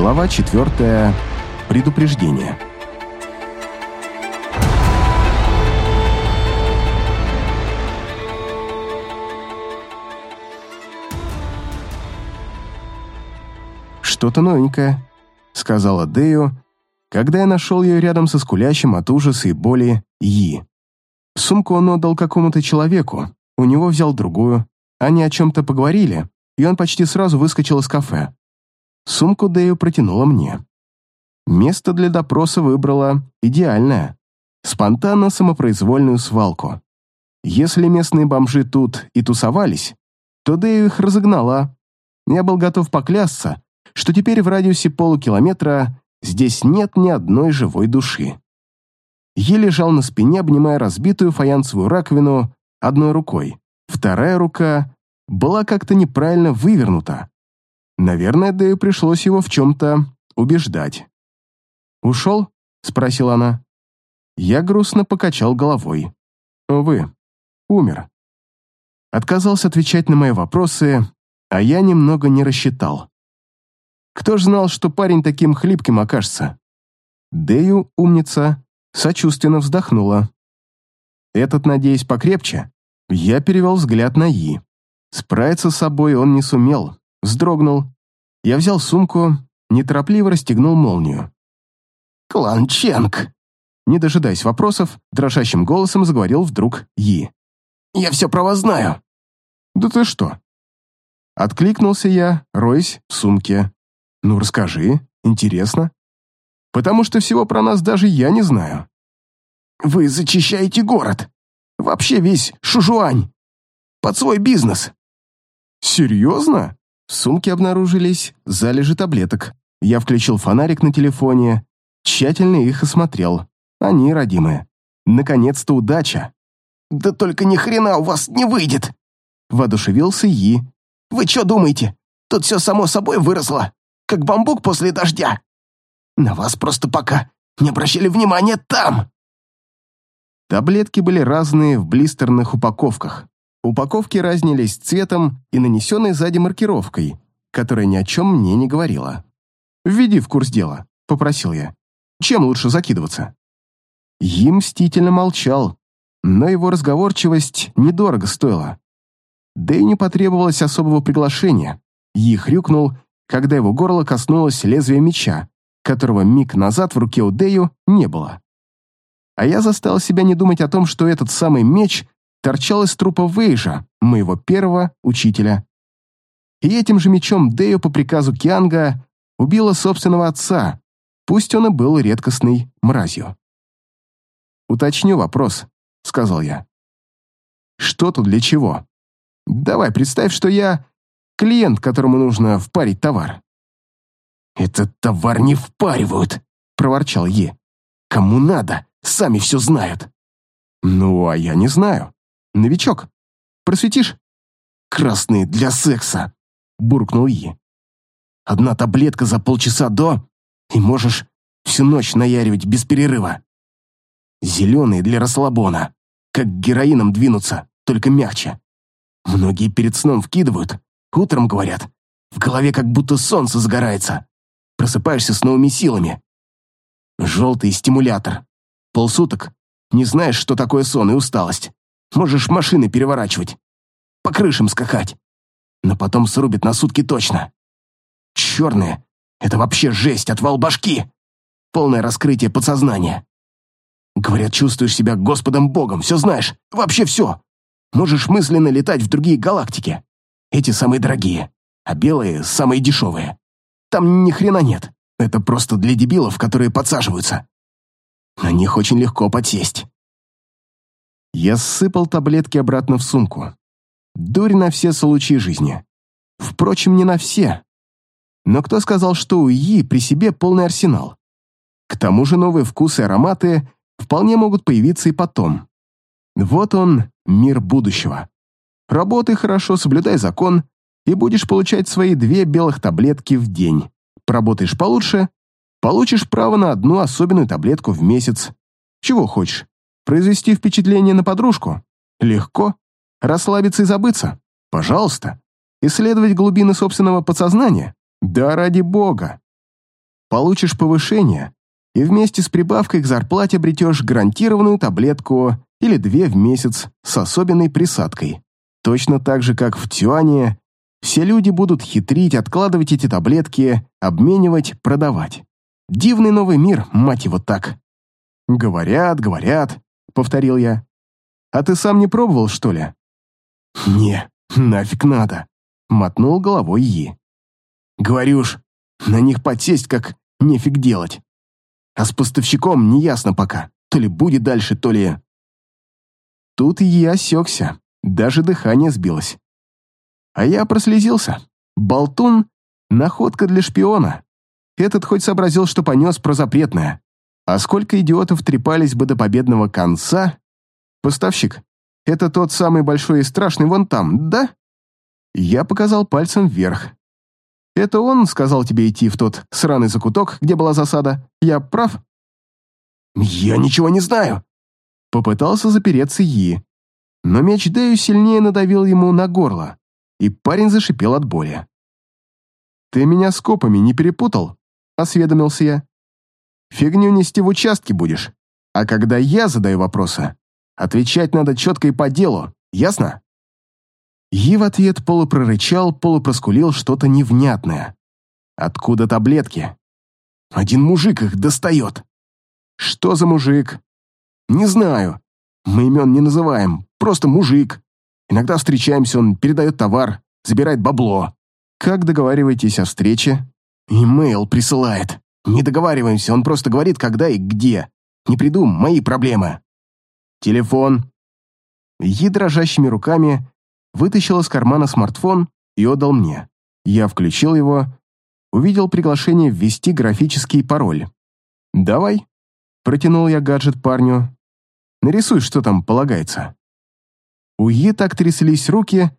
Глава 4. Предупреждение. «Что-то новенькое», — сказала Дею, когда я нашел ее рядом со скулящим от ужаса и боли Yi. Сумку он отдал какому-то человеку, у него взял другую, они о чем-то поговорили, и он почти сразу выскочил из кафе. Сумку Дэю протянула мне. Место для допроса выбрала идеальное. Спонтанно самопроизвольную свалку. Если местные бомжи тут и тусовались, то Дэю их разогнала. Я был готов поклясться, что теперь в радиусе полукилометра здесь нет ни одной живой души. Е лежал на спине, обнимая разбитую фаянсовую раковину одной рукой. Вторая рука была как-то неправильно вывернута. Наверное, Дэю пришлось его в чем-то убеждать. «Ушел?» — спросила она. Я грустно покачал головой. «Увы, умер». Отказался отвечать на мои вопросы, а я немного не рассчитал. Кто ж знал, что парень таким хлипким окажется? Дэю, умница, сочувственно вздохнула. Этот, надеюсь, покрепче. Я перевел взгляд на И. Справиться с собой он не сумел, вздрогнул. Я взял сумку, неторопливо расстегнул молнию. «Клан Ченг!» Не дожидаясь вопросов, дрожащим голосом заговорил вдруг И. «Я все про вас знаю!» «Да ты что?» Откликнулся я, роясь в сумке. «Ну, расскажи, интересно. Потому что всего про нас даже я не знаю». «Вы зачищаете город. Вообще весь Шужуань. Под свой бизнес». «Серьезно?» В сумке обнаружились залежи таблеток. Я включил фонарик на телефоне, тщательно их осмотрел. Они родимые. Наконец-то удача. «Да только ни хрена у вас не выйдет!» Воодушевился Yi. «Вы что думаете? Тут все само собой выросло, как бамбук после дождя. На вас просто пока не обращали внимания там!» Таблетки были разные в блистерных упаковках. Упаковки разнились цветом и нанесенной сзади маркировкой, которая ни о чем мне не говорила. «Введи в курс дела», — попросил я. «Чем лучше закидываться?» Им мстительно молчал, но его разговорчивость недорого стоила. Да и не потребовалось особого приглашения. Yi хрюкнул, когда его горло коснулось лезвия меча, которого миг назад в руке у Дэю не было. А я застал себя не думать о том, что этот самый меч торчал из трупа Вейжа, моего первого учителя. И этим же мечом Дэю по приказу Кианга убила собственного отца, пусть он и был редкостной мразью. «Уточню вопрос», — сказал я. «Что тут для чего? Давай, представь, что я клиент, которому нужно впарить товар». «Этот товар не впаривают», — проворчал Е. «Кому надо, сами все знают». «Ну, а я не знаю. Новичок. Просветишь?» «Красные для секса», — буркнул Е. «Одна таблетка за полчаса до, и можешь всю ночь наяривать без перерыва. Зеленые для расслабона, как героином двинуться, только мягче. Многие перед сном вкидывают, утром говорят, в голове как будто солнце загорается. Просыпаешься с новыми силами. Желтый стимулятор. Полсуток. Не знаешь, что такое сон и усталость. Можешь машины переворачивать. По крышам скакать. Но потом срубит на сутки точно. Черные — это вообще жесть, отвал башки. Полное раскрытие подсознания. Говорят, чувствуешь себя Господом Богом, все знаешь, вообще все. Можешь мысленно летать в другие галактики. Эти самые дорогие, а белые — самые дешевые. Там ни хрена нет. Это просто для дебилов, которые подсаживаются. На них очень легко подсесть. Я ссыпал таблетки обратно в сумку. Дурь на все случаи жизни. Впрочем, не на все. Но кто сказал, что у Yi при себе полный арсенал? К тому же новые вкусы и ароматы вполне могут появиться и потом. Вот он, мир будущего. Работай хорошо, соблюдай закон, и будешь получать свои две белых таблетки в день. Поработаешь получше, получишь право на одну особенную таблетку в месяц. Чего хочешь? Произвести впечатление на подружку? Легко. Расслабиться и забыться? Пожалуйста. Исследовать глубины собственного подсознания? Да ради бога. получишь повышение, и вместе с прибавкой к зарплате обретешь гарантированную таблетку или две в месяц с особенной присадкой. Точно так же, как в Тюане, все люди будут хитрить, откладывать эти таблетки, обменивать, продавать. Дивный новый мир, мать его так. «Говорят, говорят», — повторил я. «А ты сам не пробовал, что ли?» «Не, нафиг надо», — мотнул головой Yi. «Говорю ж, на них подсесть как нефиг делать. А с поставщиком неясно пока, то ли будет дальше, то ли...» Тут я осекся, даже дыхание сбилось. А я прослезился. Болтун — находка для шпиона. Этот хоть сообразил, что понес про запретное. А сколько идиотов трепались бы до победного конца? Поставщик, это тот самый большой и страшный вон там, да? Я показал пальцем вверх. Это он сказал тебе идти в тот сраный закуток, где была засада. Я прав? Я ничего не знаю. Попытался запереться Yi, но меч Дэю сильнее надавил ему на горло, и парень зашипел от боли. «Ты меня с копами не перепутал?» — осведомился я. «Фигню нести в участке будешь, а когда я задаю вопросы, отвечать надо четко и по делу, ясно?» Yi в ответ полупрорычал, полупроскулил что-то невнятное. «Откуда таблетки?» «Один мужик их достает». «Что за мужик?» «Не знаю. Мы имен не называем, просто мужик. Иногда встречаемся, он передает товар, забирает бабло. Как договариваетесь о встрече? Имейл присылает. Не договариваемся, он просто говорит, когда и где. Не приду, мои проблемы. Телефон. Yi дрожащими руками вытащил из кармана смартфон и отдал мне. Я включил его, увидел приглашение ввести графический пароль. «Давай», — протянул я гаджет парню. «Нарисуй, что там полагается». У Yi так тряслись руки,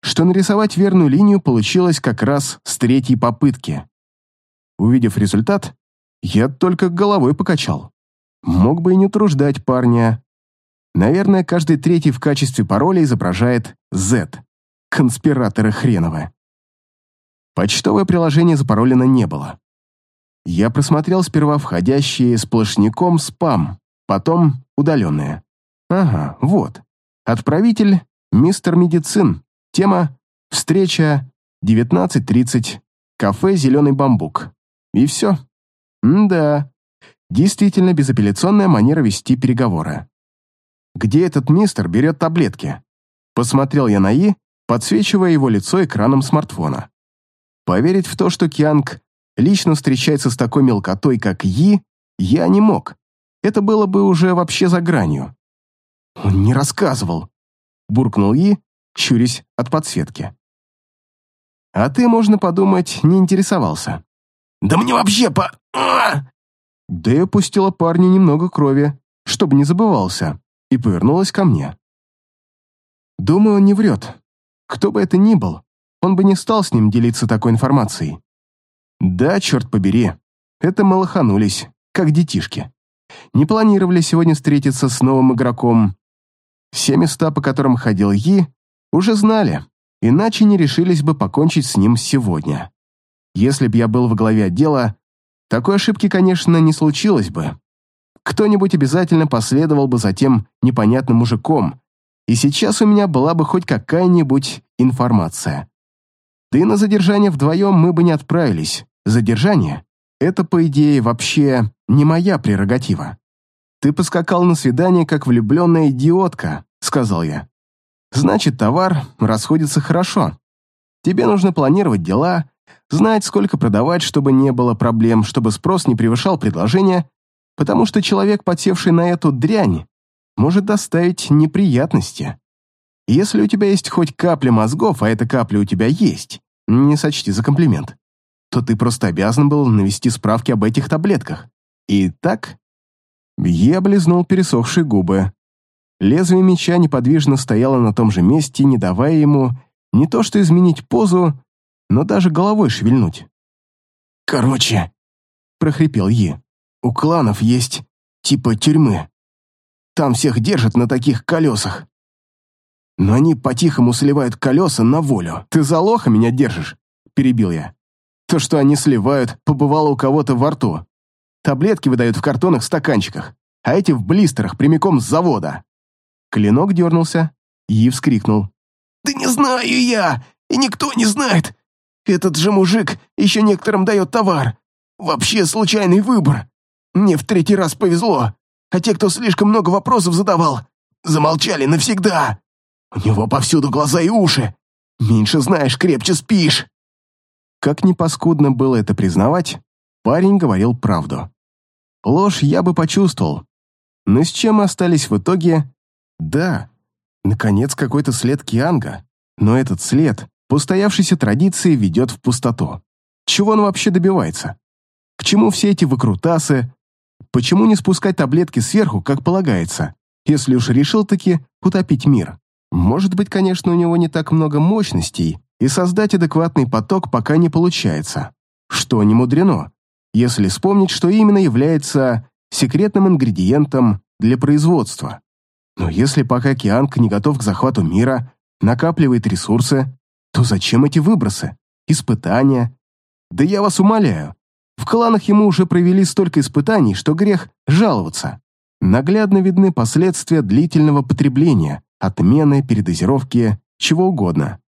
что нарисовать верную линию получилось как раз с третьей попытки. Увидев результат, я только головой покачал. Мог бы и не утруждать парня. Наверное, каждый третий в качестве пароля изображает Z. Конспираторы хреновы. Почтовое приложение запаролено не было. Я просмотрел сперва входящие сплошняком спам, потом удаленные. Ага, вот. Отправитель — мистер Медицин. Тема — встреча 19.30, кафе «Зеленый бамбук». И все. М-да. Действительно безапелляционная манера вести переговоры. Где этот мистер берет таблетки? Посмотрел я на И, подсвечивая его лицо экраном смартфона. Поверить в то, что Кианг лично встречается с такой мелкотой, как И, я не мог. Это было бы уже вообще за гранью. «Он не рассказывал», — буркнул И, щурясь от подсветки. «А ты, можно подумать, не интересовался». «Да мне вообще по...» а! Да и опустила парню немного крови, чтобы не забывался, и повернулась ко мне. Думаю, он не врет. Кто бы это ни был, он бы не стал с ним делиться такой информацией. Да, черт побери, это мы лоханулись, как детишки. Не планировали сегодня встретиться с новым игроком, все места, по которым ходил Yi, уже знали, иначе не решились бы покончить с ним сегодня. Если б я был во главе отдела, такой ошибки, конечно, не случилось бы. Кто-нибудь обязательно последовал бы за тем непонятным мужиком, и сейчас у меня была бы хоть какая-нибудь информация. Да на задержание вдвоем мы бы не отправились. Задержание — это, по идее, вообще не моя прерогатива. «Ты поскакал на свидание, как влюбленная идиотка», — сказал я. «Значит, товар расходится хорошо. Тебе нужно планировать дела, знать, сколько продавать, чтобы не было проблем, чтобы спрос не превышал предложение, потому что человек, подсевший на эту дрянь, может доставить неприятности. Если у тебя есть хоть капля мозгов, а эта капля у тебя есть, не сочти за комплимент, то ты просто обязан был навести справки об этих таблетках. И так я облизнул пересохшие губы. Лезвие меча неподвижно стояло на том же месте, не давая ему не то что изменить позу, но даже головой шевельнуть. «Короче», — прохрипел Yi, — «у кланов есть типа тюрьмы. Там всех держат на таких колесах. Но они по-тихому сливают колеса на волю. Ты за лоха меня держишь?» — перебил я. То, что они сливают, побывало у кого-то во рту. Таблетки выдают в картонных стаканчиках, а эти в блистерах прямиком с завода. Клинок дернулся, и вскрикнул. «Да не знаю я, и никто не знает. Этот же мужик еще некоторым дает товар. Вообще случайный выбор. Мне в третий раз повезло, а те, кто слишком много вопросов задавал, замолчали навсегда. У него повсюду глаза и уши. Меньше знаешь, крепче спишь». Как ни паскудно было это признавать, парень говорил правду. Ложь я бы почувствовал. Но с чем остались в итоге? Да, наконец какой-то след Кианга. Но этот след, по устоявшейся традиции, ведет в пустоту. Чего он вообще добивается? К чему все эти выкрутасы? Почему не спускать таблетки сверху, как полагается, если уж решил таки утопить мир? Может быть, конечно, у него не так много мощностей, и создать адекватный поток пока не получается. Что не мудрено, если вспомнить, что именно является секретным ингредиентом для производства. Но если пока Кианг не готов к захвату мира, накапливает ресурсы, то зачем эти выбросы, испытания? Да я вас умоляю, в кланах ему уже провели столько испытаний, что грех жаловаться. Наглядно видны последствия длительного потребления, отмены, передозировки, чего угодно.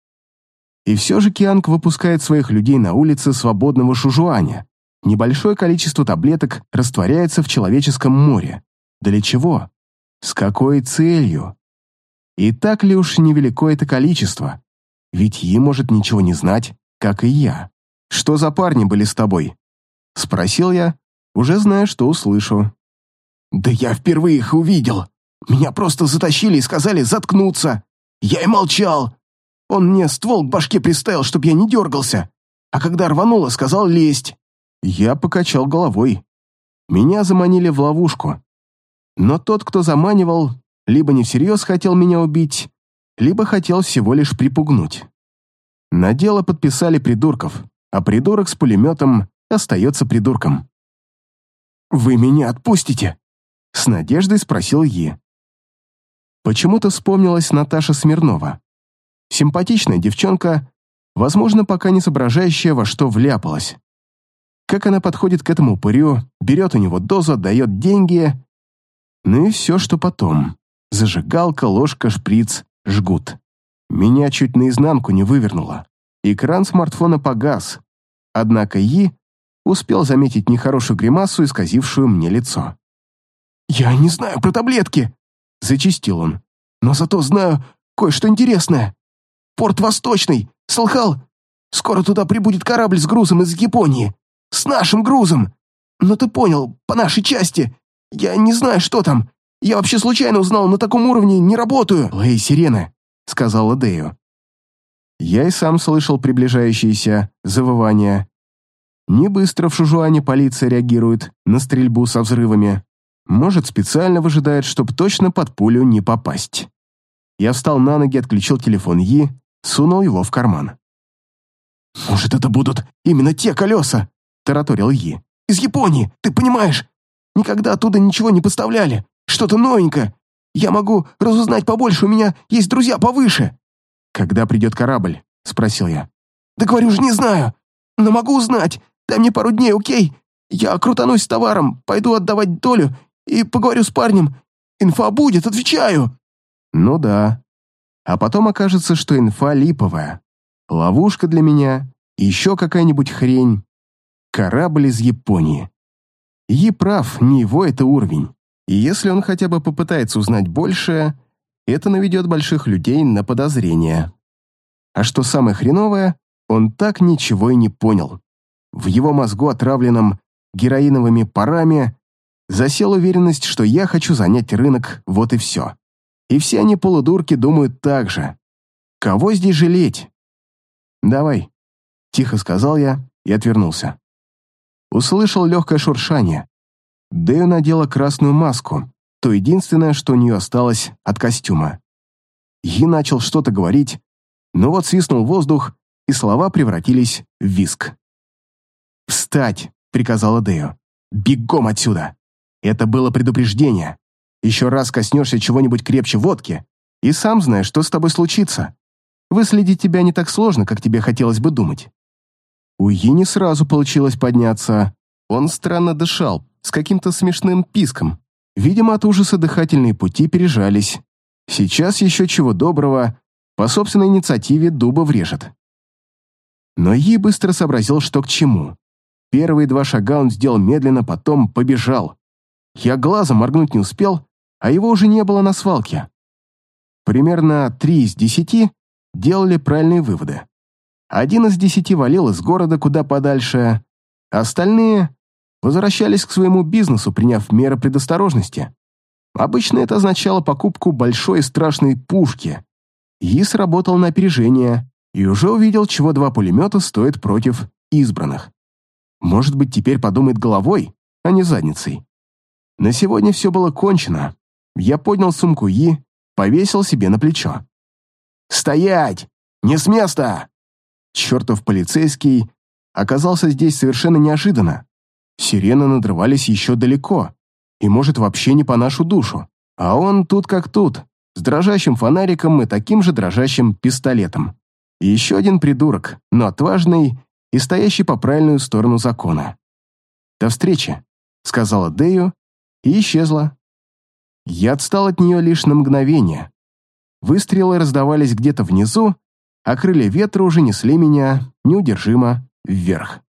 И все же Кианг выпускает своих людей на улицы свободного Шужуаня. Небольшое количество таблеток растворяется в человеческом море. Для чего? С какой целью? И так ли уж невелико это количество? Ведь ей может ничего не знать, как и я. Что за парни были с тобой? Спросил я, уже зная, что услышу. «Да я впервые их увидел. Меня просто затащили и сказали заткнуться. Я и молчал. Он мне ствол к башке приставил, чтоб я не дергался. А когда рвануло, сказал лезть». Я покачал головой. Меня заманили в ловушку. Но тот, кто заманивал, либо не всерьез хотел меня убить, либо хотел всего лишь припугнуть. На дело подписали придурков, а придурок с пулеметом остается придурком. «Вы меня отпустите?» — с надеждой спросил Е. Почему-то вспомнилась Наташа Смирнова. Симпатичная девчонка, возможно, пока не соображающая, во что вляпалась. Как она подходит к этому упырю, берет у него дозу, дает деньги. Ну и все, что потом. Зажигалка, ложка, шприц, жгут. Меня чуть наизнанку не вывернуло. Экран смартфона погас. Однако Yi успел заметить нехорошую гримасу, исказившую мне лицо. «Я не знаю про таблетки», — зачистил он. «Но зато знаю кое-что интересное. Порт Восточный, слыхал? Скоро туда прибудет корабль с грузом из Японии. С нашим грузом. Но ты понял, по нашей части. Я не знаю, что там. Я вообще случайно узнал, на таком уровне не работаю». «Лэй, сирена», — сказала Дэю. Я и сам слышал приближающиеся завывания, не быстро в Шужуане полиция реагирует на стрельбу со взрывами. Может, специально выжидает, чтобы точно под пулю не попасть. Я встал на ноги, отключил телефон Yi, сунул его в карман. «Может, это будут именно те колеса?» – тараторил Yi. «Из Японии, ты понимаешь? Никогда оттуда ничего не поставляли. Что-то новенькое. Я могу разузнать побольше, у меня есть друзья повыше». «Когда придет корабль?» – спросил я. «Да говорю же, не знаю. Но могу узнать. Дай мне пару дней, окей? Я крутанусь с товаром, пойду отдавать долю и поговорю с парнем. Инфа будет, отвечаю». «Ну да. А потом окажется, что инфа липовая. Ловушка для меня, еще какая-нибудь хрень. Корабль из Японии. Yi прав, не его это уровень. И если он хотя бы попытается узнать больше, это наведет больших людей на подозрения. А что самое хреновое, он так ничего и не понял. В его мозгу, отравленном героиновыми парами, засела уверенность, что я хочу занять рынок, вот и все. И все они полудурки думают так же. Кого здесь жалеть? «Давай», — тихо сказал я и отвернулся. Услышал легкое шуршание. Дэю надела красную маску, то единственное, что у нее осталось от костюма. Yi начал что-то говорить, но вот свистнул воздух, и слова превратились в виск. «Встать!» — приказала Дею. «Бегом отсюда!» Это было предупреждение. Еще раз коснешься чего-нибудь крепче водки, и сам знаешь, что с тобой случится. Выследить тебя не так сложно, как тебе хотелось бы думать. У Yi не сразу получилось подняться. Он странно дышал, с каким-то смешным писком. Видимо, от ужаса дыхательные пути пережались. Сейчас еще чего доброго, по собственной инициативе дуба врежет. Но Yi быстро сообразил, что к чему. Первые два шага он сделал медленно, потом побежал. Я глазом моргнуть не успел, а его уже не было на свалке. Примерно три из десяти делали правильные выводы. Один из десяти валил из города куда подальше, остальные возвращались к своему бизнесу, приняв меры предосторожности. Обычно это означало покупку большой и страшной пушки. И сработал на опережение и уже увидел, чего два пулемета стоят против избранных. Может быть, теперь подумает головой, а не задницей. На сегодня все было кончено. Я поднял сумку И, повесил себе на плечо. «Стоять! Не с места!» Чертов полицейский оказался здесь совершенно неожиданно. Сирены надрывались еще далеко, и, может, вообще не по нашу душу. А он тут как тут, с дрожащим фонариком и таким же дрожащим пистолетом. И еще один придурок, но отважный и стоящий по правильную сторону закона. «До встречи», — сказала Дэю и исчезла. Я отстал от нее лишь на мгновение. Выстрелы раздавались где-то внизу, а крылья ветра уже несли меня неудержимо вверх.